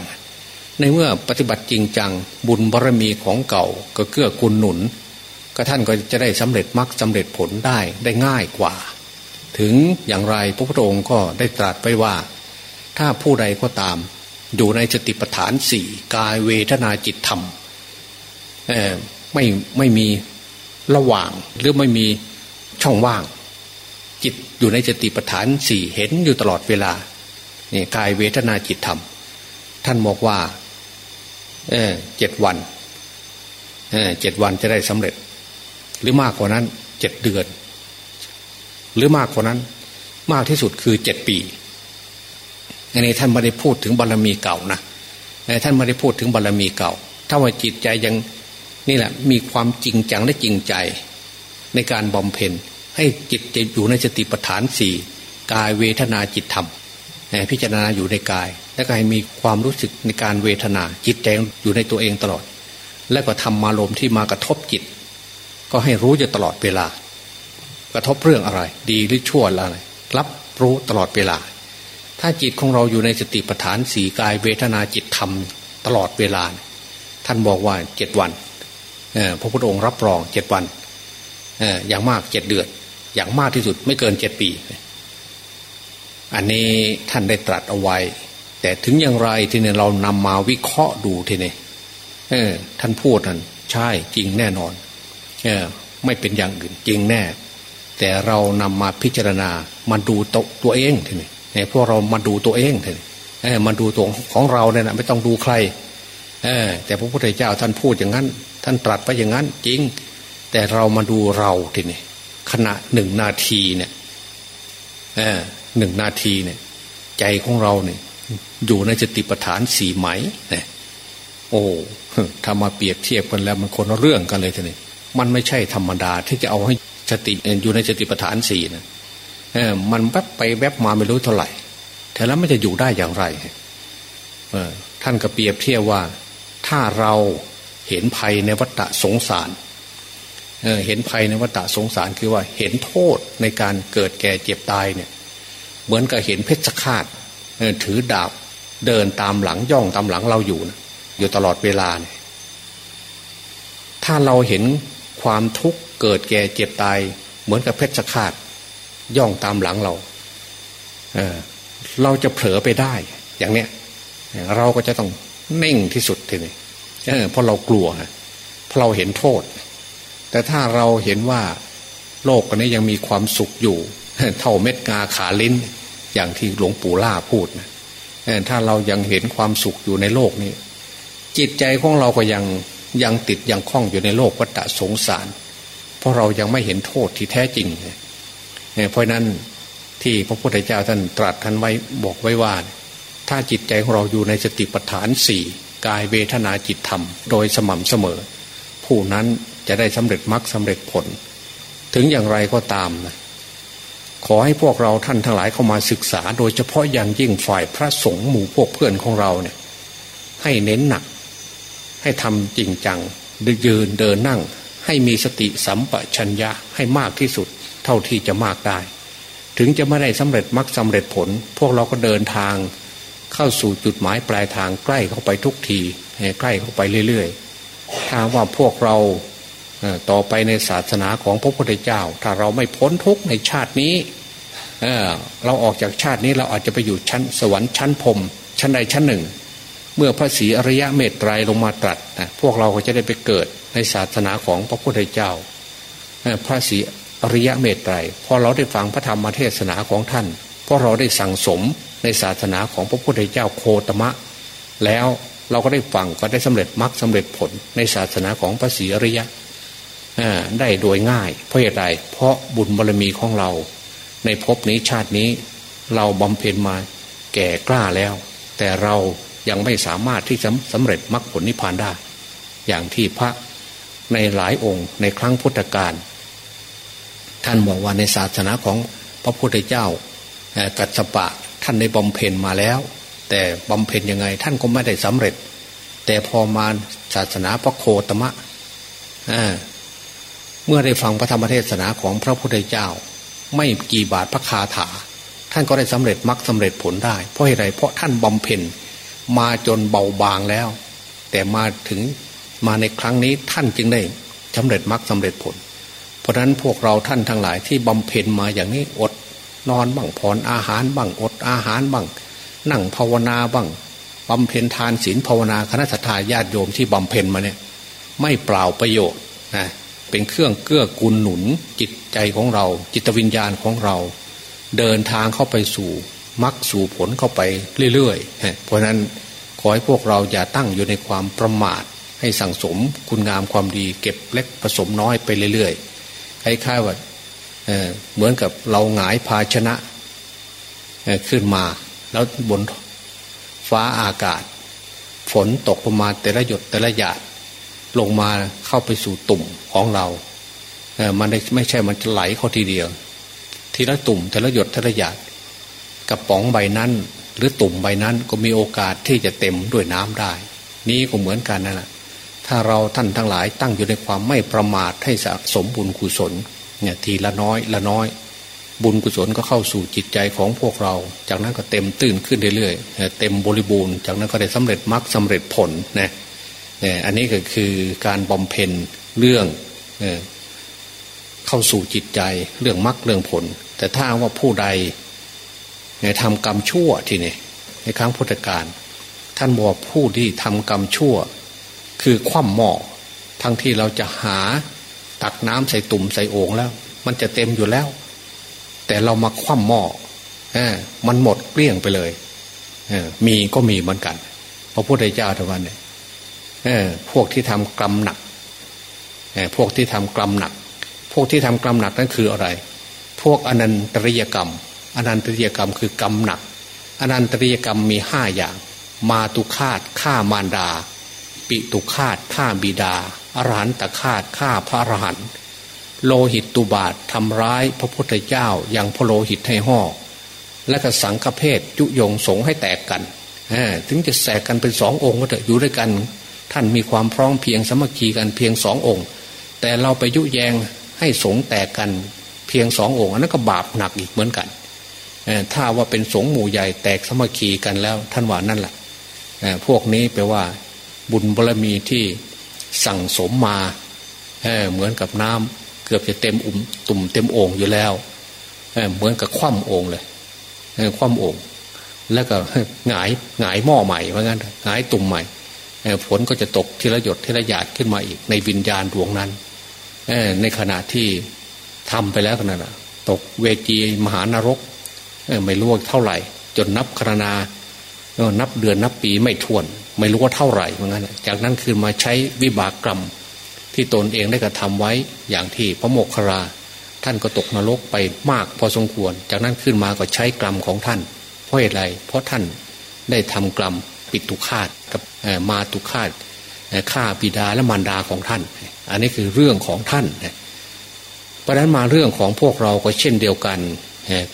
ในเมื่อปฏิบัติจริงจัง บุญบารรมีของเก่าก็เกื้อกูลหนุน ก็ท่านก็จะได้สำเร็จมรรคสาเร็จผลได้ได้ง่ายกว่า ถึงอย่างไรพระพุทธองค์ก็ได้ตรัสไปว่า ถ้าผู้ใดก็ตาม อยู่ในสติปัฏฐานสี่กายเวทนาจิตธรรมไม่ไม่มี ระหว่างหรือไม่มีช่องว่าง จิตอยู่ในสติปัฏฐานสี่เห็นอยู่ตลอดเวลานี่กายเวทนาจิตธรรม ท่านบอกว่าเออเจ็ดวันเออเจ็ดวันจะได้สำเร็จ หรือมากกว่านั้นเจ็ดเดือน หรือมากกว่านั้น มากที่สุดคือเจ็ดปีอันนี้ท่านไม่ได้พูดถึงบารรมีเก่านะท่านไม่ได้พูดถึงบารรมีเก่า ถ้าว่าจิตใจยัง นี่แหละมีความจริงจังและจริงใจ ในการบำเพ็ญ ให้จิตจะอยู่ในสติปัฏฐานสี่กายเวทนาจิตธรรมพิจารณาอยู่ในกาย และก็ให้มีความรู้สึกในการเวทนา จิตใจอยู่ในตัวเองตลอด และก็ทำมาลมที่มากระทบจิต ก็ให้รู้อยู่ตลอดเวลา กระทบเรื่องอะไร ดีหรือชั่วอะไรรับรู้ตลอดเวลา ถ้าจิตของเราอยู่ในสติปัฏฐานสีกายเวทนาจิตธรรมตลอดเวลา ท่านบอกว่าเจ็ดวัน พระพุทธองค์รับรองเจ็ดวันอย่างมากเจ็ดเดือน อย่างมากที่สุดไม่เกินเจ็ดปี อันนี้ท่านได้ตรัสเอาไว้ แต่ถึงอย่างไรที่เนี่ยเรานำมาวิเคราะห์ดูทีนี่ท่านพูดนั่นใช่จริงแน่นอนอไม่เป็นอย่างอื่นจริงแน่ แต่เรานำมาพิจารณามาดูตตัวเองทีนี่พราะเรามาดูตัวเองทีนี่มาดูตัวของเราเนี่ยนะไม่ต้องดูใครแต่พระพุทธเจ้าท่านพูดอย่างนั้น ท่านตรัสไปอย่างนั้นจริง แต่เรามาดูเราทีนี่ขณะหนึ่งนาทีเนี่ยหนึ่งนาทีเนี่ย ใจของเราเนี่ย อยู่ในสติปฐานสี่ไหมเนี่ยโอ้ถ้ามาเปรียบเทียบกันแล้วมันคนละเรื่องกันเลยทีนี้มันไม่ใช่ธรรมดาที่จะเอาให้สติอยู่ในสติปัฏฐานสี่นะเออมันแวบไปแวบมาไม่รู้เท่าไหร่แต่แล้วไม่จะอยู่ได้อย่างไรเออท่านก็เปรียบเทียบว่า ถ้าเรา เห็นภัยในวัฏสงสารเห็นภัยในวัฏสงสารคือว่าเห็นโทษในการเกิดแก่เจ็บตายเนี่ย เหมือนกับเห็นเพชฌฆาตถือดาบเดินตามหลังย่องตามหลังเราอยู่นะอยู่ตลอดเวลาเนี่ยถ้าเราเห็นความทุกข์เกิดแก่เจ็บตาย เหมือนกับเพชฌฆาตย่องตามหลังเราเเราจะเผลอไปได้ อย่างเนี้ยเราก็จะต้องเน่งที่สุดทีนี้ เพราะเรากลัวเพราะเราเห็นโทษ แต่ถ้าเราเห็นว่าโลกนี้ยังมีความสุขอยู่ เท่าเม็ดงาขาลิ้น อย่างที่หลวงปู่ล่าพูดนะถ้าเรายังเห็นความสุขอยู่ในโลกนี้ จิตใจของเราก็ยังยังติดยังคล้องอยู่ในโลกวัฏสงสาร เพราะเรายังไม่เห็นโทษที่แท้จริงเพราะนั้นที่พระพุทธเจ้าท่านตรัสท่านไว้บอกไว้ว่า ถ้าจิตใจของเราอยู่ในสติปัฏฐานสี่ กายเวทนาจิตธรรม โดยสม่ำเสมอ ผู้นั้นจะได้สำเร็จมรรคสาเร็จผล ถึงอย่างไรก็ตามนะขอให้พวกเราท่านทั้งหลายเข้ามาศึกษา โดยเฉพาะอย่างยิ่งฝ่ายพระสงฆ์หมู่พวกเพื่อนของเราเนี่ย ให้เน้นหนัก ให้ทำจริงจังยืนเดินนั่ง ให้มีสติสัมปชัญญะให้มากที่สุด เท่าที่จะมากได้ ถึงจะไม่ได้สำเร็จมรรคสาเร็จผล พวกเราก็เดินทาง เข้าสู่จุดหมายปลายทางใกล้เข้าไปทุกทีใกล้เข้าไปเรื่อยๆ ถ้าว่าพวกเราต่อไปในศาสนาของพระพุทธเจ้า ถ้าเราไม่พ้นทุกในชาตินี้เเราออกจากชาตินี้เราอาจจะไปอยู่ชั้นสวรรค์ชั้นพรมชั้นใดชั้นหนึ่ง เมื่อพระศรีอริยะเมตไตรลงมาตรัสนะพวกเราก็จะได้ไปเกิดในศาสนาของพระพุทธเจ้าพระศรีอริยะเมตไตรพอเราได้ฟังพระธรรมเทศนาของท่านพราะเราได้สั่งสม ในศาสนาของพระพุทธเจ้าโคตมะ แล้วเราก็ได้ฟังก็ได้สำเร็จมรรคสาเร็จผลในศาสนาของพระศรีอริยะได้โดยง่าย เพราะเหตุใดเพราะบุญบารมีของเรา ในภพนี้ชาตินี้เราบำเพ็ญมาแก่กล้าแล้ว แต่เรายังไม่สามารถที่จะสำเร็จมรรคผลนิพพานได้ อย่างที่พระในหลายองค์ในครั้งพุทธกาลท่านบอกว่าในศาสนาของพระพุทธเจ้ากัจจปะ ท่านได้บำเพ็ญมาแล้ว แต่บำเพ็ญยังไง ท่านก็ไม่ได้สำเร็จ แต่พอมาศาสนาพระโคตมะเมื่อได้ฟังพระธรรมเทศนาของพระพุทธเจ้า ไม่กี่บาทพระคาถา ท่านก็ได้สำเร็จมรรคสาเร็จผลได้ เพราะเหตุไรเพราะท่านบำเพ็ญมาจนเบาบางแล้ว แต่มาถึงมาในครั้งนี้ท่านจึงได้สำเร็จมรรคสาเร็จผล เพราะนั้นพวกเราท่านทั้งหลายที่บำเพ็ญมาอย่างนี้อด นอนบ้างผ่อนอาหารบ้างอดอาหารบ้างนั่งภาวนาบ้างบำเพ็ญทานศีลภาวนาคณะสัตยาญาติโยมที่บำเพ็ญมาเนี่ยไม่เปล่าประโยชน์นะเป็นเครื่องเกื้อกูลหนุนจิตใจของเรา จิตวิญญาณของเรา เดินทางเข้าไปสู่มรรคสู่ผลเข้าไปเรื่อยๆ เพราะนั้นขอให้พวกเราอย่าตั้งอยู่ในความประมาท ให้สั่งสมคุณงามความดีเก็บเล็กผสมน้อยไปเรื่อยๆคล้ายๆว่า เหมือนกับเราหงายภาชนะขึ้นมา แล้วบนฟ้าอากาศ ฝนตกลงมาแต่ละหยดแต่ละหยาดลงมาเข้าไปสู่ตุ่มของเราเมันไม่ใช่มันจะไหลเข้าทีเดียว ทีละตุ่มแต่ละหยดแต่ละหยาดกระป๋องใบนั้น หรือตุ่มใบนั้นก็มีโอกาสที่จะเต็มด้วยน้ำได้ นี้ก็เหมือนกันนั่นแหละถ้าเราท่านทั้งหลายตั้งอยู่ในความไม่ประมาทให้สะสมบุญกุศล เนี่ยทีละน้อยละน้อย บุญกุศลก็เข้าสู่จิตใจของพวกเรา จากนั้นก็เต็มตื่นขึ้นเรื่อยๆเต็มบริบูรณ์ จากนั้นก็ได้สำเร็จมรรคสาเร็จผลนะเนี่ยอันนี้ก็คือการบำเพ็ญเรื่องเข้าสู่จิตใจเรื่องมรรคเรื่องผล แต่ถ้าว่าผู้ใดทำกรรมชั่วทีนี่ในครั้งพุทธกาลท่านบอกผู้ที่ทำกรรมชั่ว คือคว่ำหมอทั้งที่เราจะหา ตักน้ำใส่ตุ่มใส่โอ่งแล้ว มันจะเต็มอยู่แล้ว แต่เรามาคว่ำหม้อมันหมดเกลี้ยงไปเลยมีก็มีเหมือนกันพระพุทธเจ้าทวันเนี่ยพวกที่ทำกรรมหนัก พวกที่ทำกรรมหนักพวกที่ทำกรรมหนักนั่นคืออะไร พวกอนันตริยกรรม อนันตริยกรรมคือกรรมหนัก อนันตริยกรรมมีห้าอย่าง มาตุคาตฆ่ามารดา ปิตุคาตฆ่าบิดา อรหันตคาตฆ่าพระอรหันต์โลหิตตุบาททำร้ายพระพุทธเจ้าอย่างพระโลหิตให้ห่อและก็สังฆเพศยุยงสงให้แตกกันถึงจะแตกกันเป็นสององค์ก็เถอะอยู่ด้วยกัน ท่านมีความพร้อมเพียงสมัคคีกันเพียงสององค์ แต่เราไปยุแยงให้สงแตกกันเพียงสององค์อันนั้นก็บาปหนักอีกเหมือนกันถ้าว่าเป็นสงหมู่ใหญ่แตกสมัคคีกันแล้ว ท่านว่านั่นแหละพวกนี้แปลว่าบุญบารมีที่ สั่งสมมาเเหมือนกับน้ำเกือบจะเต็มอุ่มตุ่มเต็มโอ่งอยู่แล้วเเหมือนกับคว่ำโอ่งเลยคว่ำโอ่งแล้วก็หงายหงายหม้อใหม่เพราะงั้นหงายตุ่มใหม่ฝนก็จะตกทีละหยดทีละหยาดขึ้นมาอีกในวิญญาณดวงนั้นในขณะที่ทำไปแล้วขนั่นตกเวจีมหานรกไม่รู้เท่าไหร่ จนนับครนานับเดือนนับปีไม่ทวน ไม่รู้ว่าเท่าไหร่เหมือนกันจากนั้นคือมาใช้วิบากกรรม ที่ตนเองได้กระทาไว้อย่างที่พระโมคครา ท่านก็ตกนรกไปมากพอสมควร จากนั้นขึ้นมาก็ใช้กรรมของท่าน เพราะอะไรเพราะท่านได้ทำกรรมปิดตุคาตกับมาตุคาตฆ่าปิดาและมารดาของท่าน อันนี้คือเรื่องของท่านเพราะนั้นมาเรื่องของพวกเราก็เช่นเดียวกัน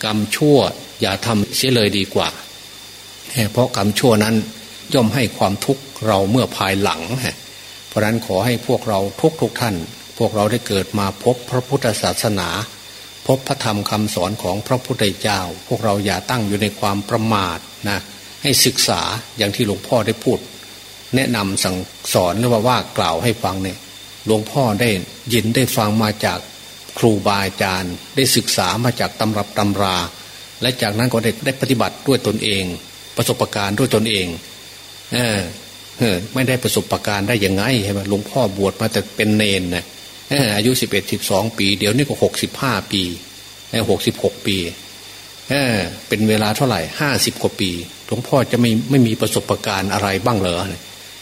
กรรมชั่วอย่าทำเสียเลยดีกว่า เพราะกรรมชั่วนั้น ย่อมให้ความทุกข์เราเมื่อภายหลัง เพราะนั้นขอให้พวกเราทุกทุกท่าน พวกเราได้เกิดมาพบพระพุทธศาสนา พบพระธรรมคำสอนของพระพุทธเจ้า พวกเราอย่าตั้งอยู่ในความประมาทนะให้ศึกษาอย่างที่หลวงพ่อได้พูด แนะนำสั่งสอนหรือว่าว่ากล่าวให้ฟังเนี่ยหลวงพ่อได้ยินได้ฟังมาจากครูบาอาจารย์ ได้ศึกษามาจากตำรับตำรา และจากนั้นก็ได้ได้ปฏิบัติด้วยตนเอง ประสบการณ์ด้วยตนเอง เออเออไม่ได้ประสบประการได้ยังไงใช่ไหมหลวงพ่อบวชมาแต่เป็นเนนนะอายุสิบเอ็ดสิบสองปี เดี๋ยวนี้ก็หกสิบห้าปีหกสิบหกปีเออเป็นเวลาเท่าไหร่ห้าสิบกว่าปี หลวงพ่อจะไม่ไม่มีประสบการณ์อะไรบ้างเหรอ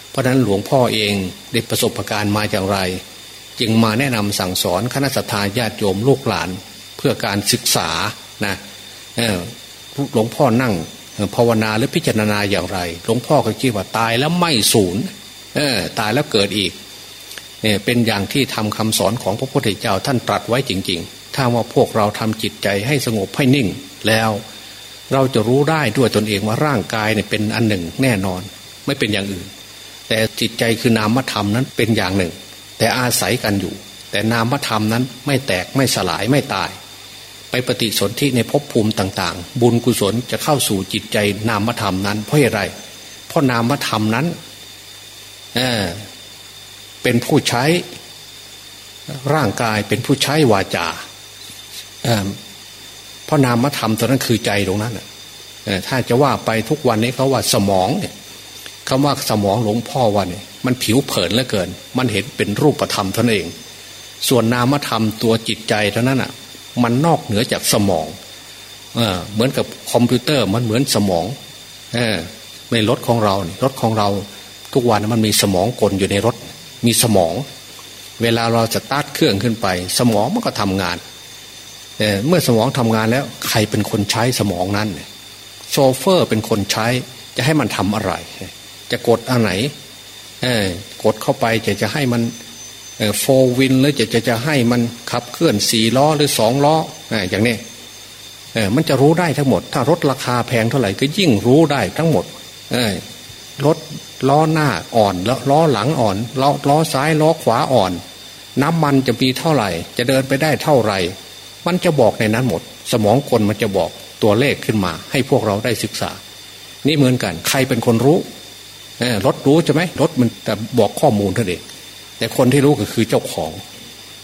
เพราะฉะนั้นหลวงพ่อเองได้ประสบการณ์มาอย่างไร จึงมาแนะนำสั่งสอนคณะสัตยาญาติโยมลูกหลานเพื่อการศึกษานะหลวงพ่อนั่ง ภาวนาหรือพิจารณาอย่างไร หลวงพ่อก็คิดว่าตายแล้วไม่สูญตายแล้วเกิดอีกเนี่ยเป็นอย่างที่ทำคำสอนของพระพุทธเจ้าท่านตรัสไว้จริง ๆ ถ้าว่าพวกเราทำจิตใจให้สงบให้นิ่งแล้วเราจะรู้ได้ด้วยตนเองว่าร่างกายเนี่ยเป็นอันหนึ่งแน่นอน ไม่เป็นอย่างอื่น แต่จิตใจคือนามธรรมนั้นเป็นอย่างหนึ่ง แต่อาศัยกันอยู่ แต่นามธรรมนั้นไม่แตกไม่สลายไม่ตาย ไปปฏิสนธิในภพภูมิต่าง ๆ บุญกุศลจะเข้าสู่จิตใจนามธรรมนั้น เพราะอะไร เพราะนามธรรมนั้นเเป็นผู้ใช้ร่างกายเป็นผู้ใช้วาจาเพราะนามธรรมตัวนั้นคือใจตรงนั้นถ้าจะว่าไปทุกวันนี้เขาว่าสมองเนี่ยคำว่าสมองหลวงพ่อว่าเนี่ยมันผิวเผินเหลือเกิน มันเห็นเป็นรูปธรรมเท่านั้นเอง ส่วนนามธรรมตัวจิตใจเท่านั้นอะ มันนอกเหนือจากสมองเออเหมือนกับคอมพิวเตอร์มันเหมือนสมองเออในรถของเรารถของเราทุกวันมันมีสมองกลอยู่ในรถ มีสมอง เวลาเราจะติดเครื่องขึ้นไป สมองมันก็ทำงานเมื่อสมองทำงานแล้วใครเป็นคนใช้สมองนั้นโชเฟอร์เป็นคนใช้จะให้มันทำอะไร จะกดอันไหนกดเข้าไปจะจะให้มัน โฟวินหรือจะจะจะให้มันขับเคลื่อนสี่ล้อหรือสองล้ออย่างนี้มันจะรู้ได้ทั้งหมด ถ้ารถราคาแพงเท่าไหร่ก็ยิ่งรู้ได้ทั้งหมดรถล้อหน้าอ่อนแล้วล้อหลังอ่อนล้อล้อซ้ายล้อขวาอ่อน น้ำมันจะมีเท่าไหร่ จะเดินไปได้เท่าไหร่ มันจะบอกในนั้นหมด สมองคนมันจะบอกตัวเลขขึ้นมา ให้พวกเราได้ศึกษา นี่เหมือนกัน ใครเป็นคนรู้รถรู้ใช่ไหมรถมันแต่บอกข้อมูลเท่านั้นเอง แต่คนที่รู้ก็คือเจ้าของ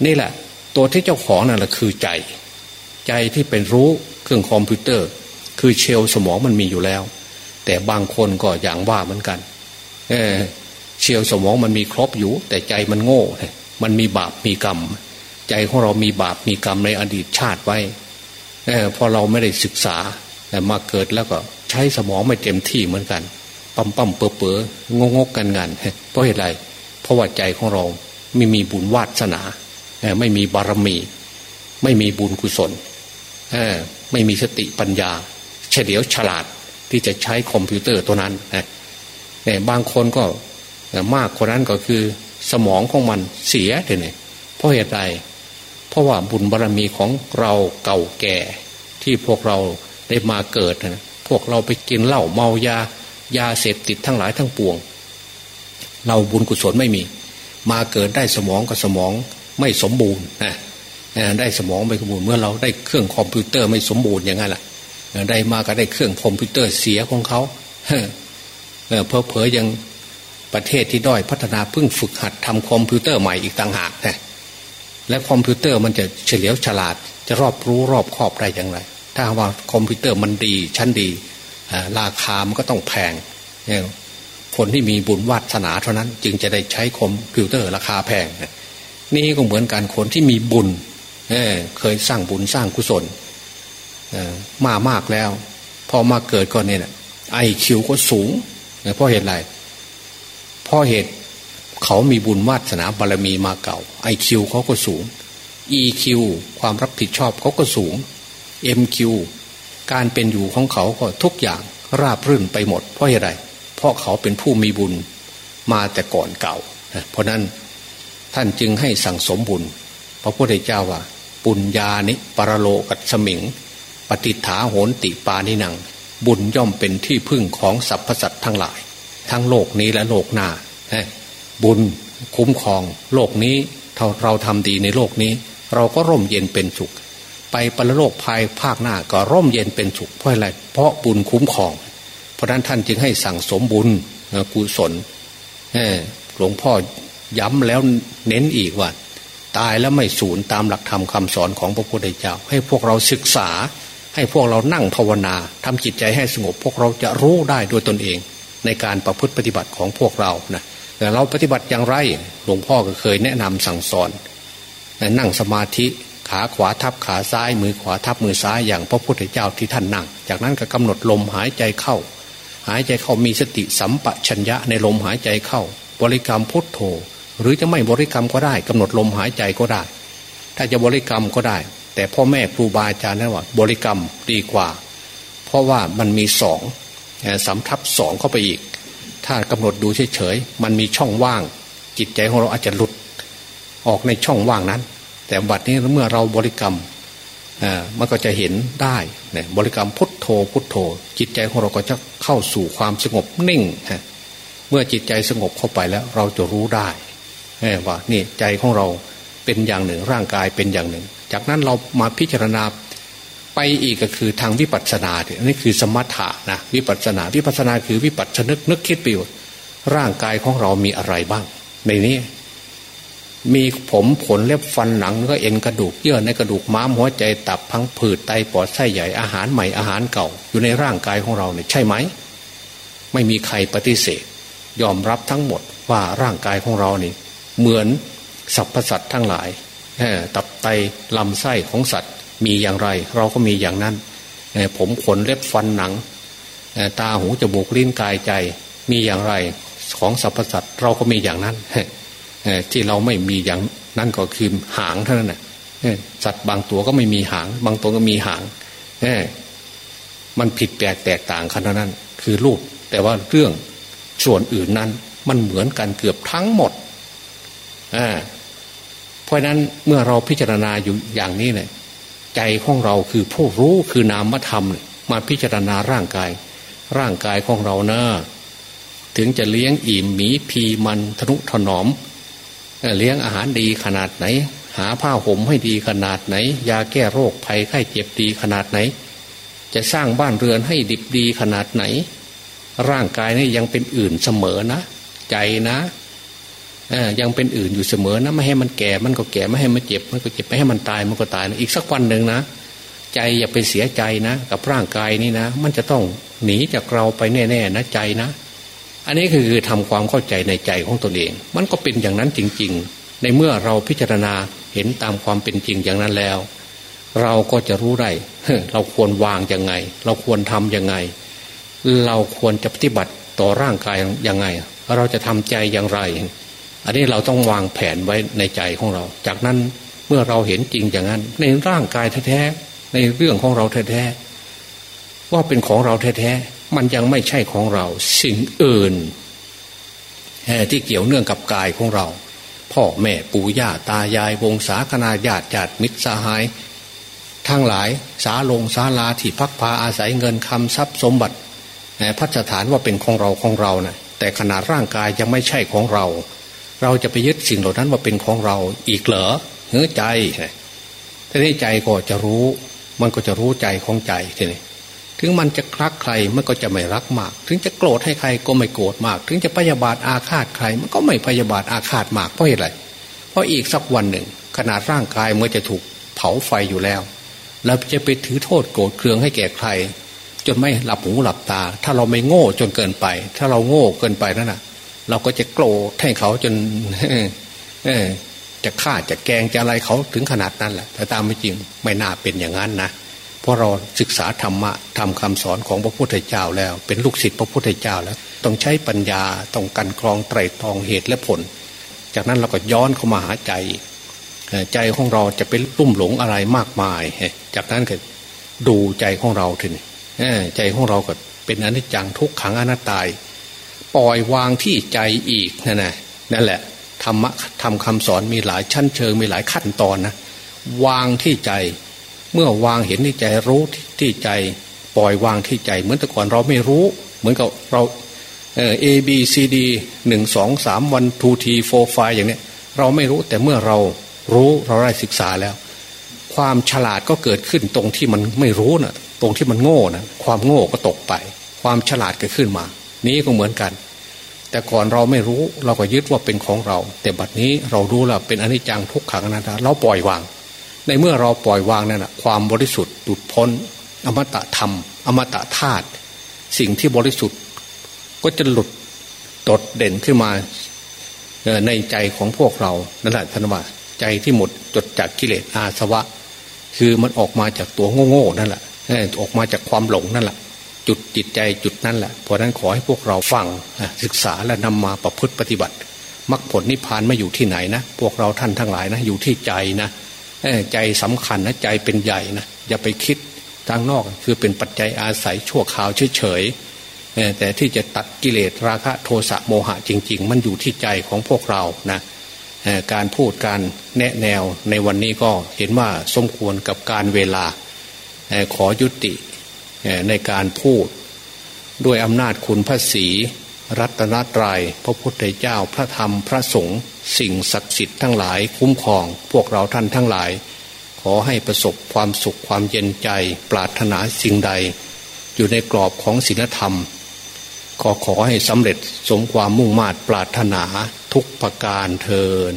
นี่แหละ ตัวที่เจ้าของนั่นแหละคือใจ ใจที่เป็นรู้เครื่องคอมพิวเตอร์ คือเชลสมองมันมีอยู่แล้ว แต่บางคนก็อย่างว่าเหมือนกันเเชลสมองมันมีครบอยู่ แต่ใจมันโง่ มันมีบาปมีกรรม ใจของเรามีบาปมีกรรมในอดีตชาติไว้พอเราไม่ได้ศึกษาแต่มาเกิดแล้วก็ใช้สมองไม่เต็มที่เหมือนกันปั๊มปั๊มเป๋อเป๋องงกกันงานเพราะเหตุไรเพราะว่าใจของเราไม่มีบุญวาสนาไม่มีบารมี ไม่มีบุญกุศลไม่มีสติปัญญา เฉลียวฉลาดที่จะใช้คอมพิวเตอร์ตัวนั้นแต่บางคนก็มากกว่านั้นก็คือสมองของมันเสียเลยเพราะเหตุใดเพราะว่าบุญบารรมีของเราเก่าแก่ ที่พวกเราได้มาเกิดนะพวกเราไปกินเหล้าเมายา ยาเสพติดทั้งหลายทั้งปวง เราบุญกุศลไม่มี มาเกิดได้สมองกับสมองไม่สมบูรณ์นะได้สมองไม่สมบูรณ์เมื่อเราได้เครื่องคอมพิวเตอร์ไม่สมบูรณ์อย่างนั้นแหละได้มาก็ได้เครื่องคอมพิวเตอร์เสียของเขาเพอเพอยังประเทศที่ด้อยพัฒนาเพิ่งฝึกหัดทำคอมพิวเตอร์ใหม่อีกต่างหากนะและคอมพิวเตอร์มันจะเฉลียวฉลาด จะรอบรู้รอบคอบได้อย่างไร ถ้าว่าคอมพิวเตอร์มันดีชั้นดีราคามันก็ต้องแพง คนที่มีบุญวาสนาเท่านั้น จึงจะได้ใช้คอมพิวเตอร์ราคาแพงนี่ก็เหมือนกันคนที่มีบุญเเคยสร้างบุญสร้างกุศลมามากแล้ว พอมาเกิดก่อนเนี่ยไอคิวก็สูงเพราะเหตุอะไรเพราะเหตุเขามีบุญวาสนาบารมีมาเก่าไอคิวเขาก็สูง EQ ความรับผิดชอบเขาก็สูง MQ การเป็นอยู่ของเขาก็ทุกอย่างราบรื่นไปหมด เพราะอะไร เพราะเขาเป็นผู้มีบุญมาแต่ก่อนเก่า เพราะนั้นท่านจึงให้สั่งสมบุญ พระพุทธเจ้าว่า ปุญญานิปรโลกัสมิง ปฏิฐาโหนติปานิหนัง บุญย่อมเป็นที่พึ่งของสรรพสัตว์ทั้งหลาย ทั้งโลกนี้และโลกหน้า บุญคุ้มครองโลกนี้เราเราทำดีในโลกนี้ เราก็ร่มเย็นเป็นสุข ไปปรโลกภายภาคหน้าก็ร่มเย็นเป็นสุขเพราะอะไรเพราะบุญคุ้มครอง เพราะนั้นท่านจึงให้สั่งสมบุญกุศลหลวงพ่อย้ำแล้วเน้นอีกว่า ตายแล้วไม่สูญตามหลักธรรมคาสอนของพระพุทธเจ้า ให้พวกเราศึกษา ให้พวกเรานั่งภาวนาทำจิตใจให้สงบ พวกเราจะรู้ได้ด้วยตนเอง ในการประพฤติปฏิบัติของพวกเรานะแต่เราปฏิบัติอย่างไรหลวงพ่อก็เคยแนะนำสั่งสอน นั่งสมาธิขาขวาทับขาซ้าย มือขวาทับมือซ้ายอย่างพระพุทธเจ้าที่ท่านนั่ง จากนั้นก็กำหนดลมหายใจเข้า หายใจเข้ามีสติสัมปชัญญะในลมหายใจเข้า บริกรรมพุทโธ หรือจะไม่บริกรรมก็ได้กำหนดลมหายใจก็ได้ ถ้าจะบริกรรมก็ได้ แต่พ่อแม่ครูบาอาจารย์นั้นว่า บริกรรมดีกว่า เพราะว่ามันมีสองสำทับสองเข้าไปอีก ถ้ากำหนดดูเฉยๆมันมีช่องว่าง จิตใจของเราอาจจะหลุด ออกในช่องว่างนั้น แต่บัดนี้เมื่อเราบริกรรม มันก็จะเห็นได้เนี่ยบริกรรมพุทโธพุทโธ จิตใจของเราก็จะเข้าสู่ความสงบนิ่งเมื่อจิตใจสงบเข้าไปแล้วเราจะรู้ได้ว่านี่ใจของเราเป็นอย่างหนึ่งร่างกายเป็นอย่างหนึ่ง จากนั้นเรามาพิจารณาไปอีกก็คือทางวิปัสสนาอันนี้คือสมถะนะวิปัสสนาวิปัสสนาคือวิปัสสนึกนึกคิดไปอยู่ร่างกายของเรามีอะไรบ้าง ในนี้ มีผมขนเล็บฟันหนังก็เอ็นกระดูกเยื่อในกระดูกม้ามหัวใจตับพังผืดไตปอดไส้ใหญ่อาหารใหม่อาหารเก่า อยู่ในร่างกายของเราเนี่ยใช่ไหม ไม่มีใครปฏิเสธ ยอมรับทั้งหมดว่าร่างกายของเรานี่เหมือนสรรพสัตว์ทั้งหลายตับไตลำไส้ของสัตว์มีอย่างไร เราก็มีอย่างนั้นผมขนเล็บฟันหนัง ตาหูจมูกลิ้นกายใจมีอย่างไรของสรรพสัตว์เราก็มีอย่างนั้น ที่เราไม่มีอย่างนั้นก็คือหางเท่านั้นแหละสัตว์บางตัวก็ไม่มีหาง บางตัวก็มีหางมันผิดแปลกแตกต่างกันเท่านั้น คือรูป แต่ว่าเรื่องส่วนอื่นนั้น มันเหมือนกันเกือบทั้งหมดเพราะนั้นเมื่อเราพิจารณาอยู่อย่างนี้เนี่ยใจของเราคือผู้รู้คือนามธรรม มาพิจารณาร่างกาย ร่างกายของเราเนะถึงจะเลี้ยงอิ่มหมีพีมันทนุถนอม เลี้ยงอาหารดีขนาดไหน หาผ้าห่มให้ดีขนาดไหน ยาแก้โรคภัยไข้เจ็บดีขนาดไหน จะสร้างบ้านเรือนให้ดิบดีขนาดไหน ร่างกายนี่ยังเป็นอื่นเสมอนะ ใจนะยังเป็นอื่นอยู่เสมอนะไม่ให้มันแก่มันก็แก่ไม่ให้มันเจ็บ มันก็เจ็บไม่ให้มันตายมันก็ตายนะอีกสักวันหนึ่งนะใจอย่าไปเสียใจนะ กับร่างกายนี่นะ มันจะต้องหนีจากเราไปแน่ๆนะใจนะ อันนี้คือทำความเข้าใจในใจของตนเอง มันก็เป็นอย่างนั้นจริง ๆ ในเมื่อเราพิจารณาเห็นตามความเป็นจริงอย่างนั้นแล้ว เราก็จะรู้ได้เราควรวางยังไง เราควรทํำยังไง เราควรจะปฏิบัติต่อร่างกายยังไง เราจะทำใจอย่างไร อันนี้เราต้องวางแผนไว้ในใจของเรา จากนั้นเมื่อเราเห็นจริงอย่างนั้น ในร่างกายแท้ๆในเรื่องของเราแท้ๆว่าเป็นของเราแท้ๆ มันยังไม่ใช่ของเรา สิ่งอื่นที่เกี่ยวเนื่องกับกายของเรา พ่อแม่ปู่ย่าตายาย วงศาคณาญาติญาติมิตรสหาย ทั้งหลายสาลงสาลาที่พักพาอาศัยเงินคำทรัพย์สมบัติพัฒฐานว่าเป็นของเราของเรานะ่แต่ขนาดร่างกายยังไม่ใช่ของเรา เราจะไปยึดสิ่งเหล่านั้นมาเป็นของเราอีกเหรอเนื้อใจทีนี้ใจก็จะรู้ มันก็จะรู้ใจของใจทีนี้ ถึงมันจะรักใครมันก็จะไม่รักมาก ถึงจะโกรธให้ใครก็ไม่โกรธมาก ถึงจะพยาบาทอาฆาตใคร มันก็ไม่พยาบาทอาฆาตมากเพราะอะไรเพราะอีกสักวันหนึ่ง ขนาดร่างกายมันจะถูกเผาไฟอยู่แล้วเราจะไปถือโทษโกรธเคืองให้แก่ใคร จนไม่หลับหูหลับตา ถ้าเราไม่โง่จนเกินไป ถ้าเราโง่เกินไปนั่นน่ะ เราก็จะโกรธให้เขาจนเออจะฆ่าจะแกงจะอะไรเขาถึงขนาดนั้นแหละแต่ตามไม่จริงไม่น่าเป็นอย่างนั้นนะ ราะเราศึกษาธรรมะทำคำสอนของพระพุทธเจ้าแล้ว เป็นลูกศิษย์พระพุทธเจ้าแล้ว ต้องใช้ปัญญาต้องกันกรองไตรตรองเหตุและผล จากนั้นเราก็ย้อนเข้ามาหาใจ ใจของเราจะเป็นลุ่มหลงอะไรมากมาย จากนั้นก็ดูใจของเราทีนี้ใจของเราก็เป็นอนิจจังทุกขังอนัตตาปล่อยวางที่ใจอีกนั่นแหละนั่นแหละธรรมะทำคำสอนมีหลายชั้นเชิงมีหลายขั้นตอนนะวางที่ใจ เมื่อวางเห็นที่ใจรู้ที่ใจปล่อยวางที่ใจ เหมือนแต่ก่อนเราไม่รู้ เหมือนกับเราเออ A B C D หนึ่งสองสามวันทูทีโฟไฟอย่างเนี้ยเราไม่รู้แต่เมื่อเรารู้เราได้ศึกษาแล้ว ความฉลาดก็เกิดขึ้นตรงที่มันไม่รู้นะ่ะ ตรงที่มันโง่นะความโง่ก็ตกไป ความฉลาดเกิดขึ้นมา นี้ก็เหมือนกัน แต่ก่อนเราไม่รู้เราก็ยึดว่าเป็นของเรา แต่บัดนี้เรารู้แล้วเป็นอนิจจังทุกขังอนัตตาเราปล่อยวาง ในเมื่อเราปล่อยวางนั่นแหะความบริสุทธิ์ดุดพ้น อมตะธรรม อมตะธาตุสิ่งที่บริสุทธิ์ก็จะหลุดตดเด่นขึ้นมาในใจของพวกเรานั่นแหละท่านว่าใจที่หมดจดจากกิเลสอาสวะ คือมันออกมาจากตัวโง่ๆนั่นแหละออกมาจากความหลงนั่นแหละจุดจิตใจจุดนั่นแหละเพราะนั้นขอให้พวกเราฟังศึกษาและนำมาประพฤติปฏิบัติมรรคผลนิพพานไม่อยู่ที่ไหนนะ พวกเราท่านทั้งหลายนะ อยู่ที่ใจนะ ใจสำคัญนะใจเป็นใหญ่นะอย่าไปคิดทางนอกคือเป็นปัจจัยอาศัยชั่วคราวเฉยๆแต่ที่จะตัดกิเลสราคะโทสะโมหะจริง ๆ มันอยู่ที่ใจของพวกเรานะการพูดการแนะแนวในวันนี้ก็เห็นว่าสมควรกับการเวลาขอยุติในการพูด ด้วยอำนาจคุณพระศีรัตนตรยัยพระพุทธเจ้าพระธรรมพระสงฆ์ สิ่งศักดิ์สิทธิ์ทั้งหลายคุ้มครอง พวกเราท่านทั้งหลาย ขอให้ประสบความสุขความเย็นใจ ปรารถนาสิ่งใด อยู่ในกรอบของศีลธรรม ขอขอให้สำเร็จสมความมุ่งมา่ปรารถนาทุกประการเทิน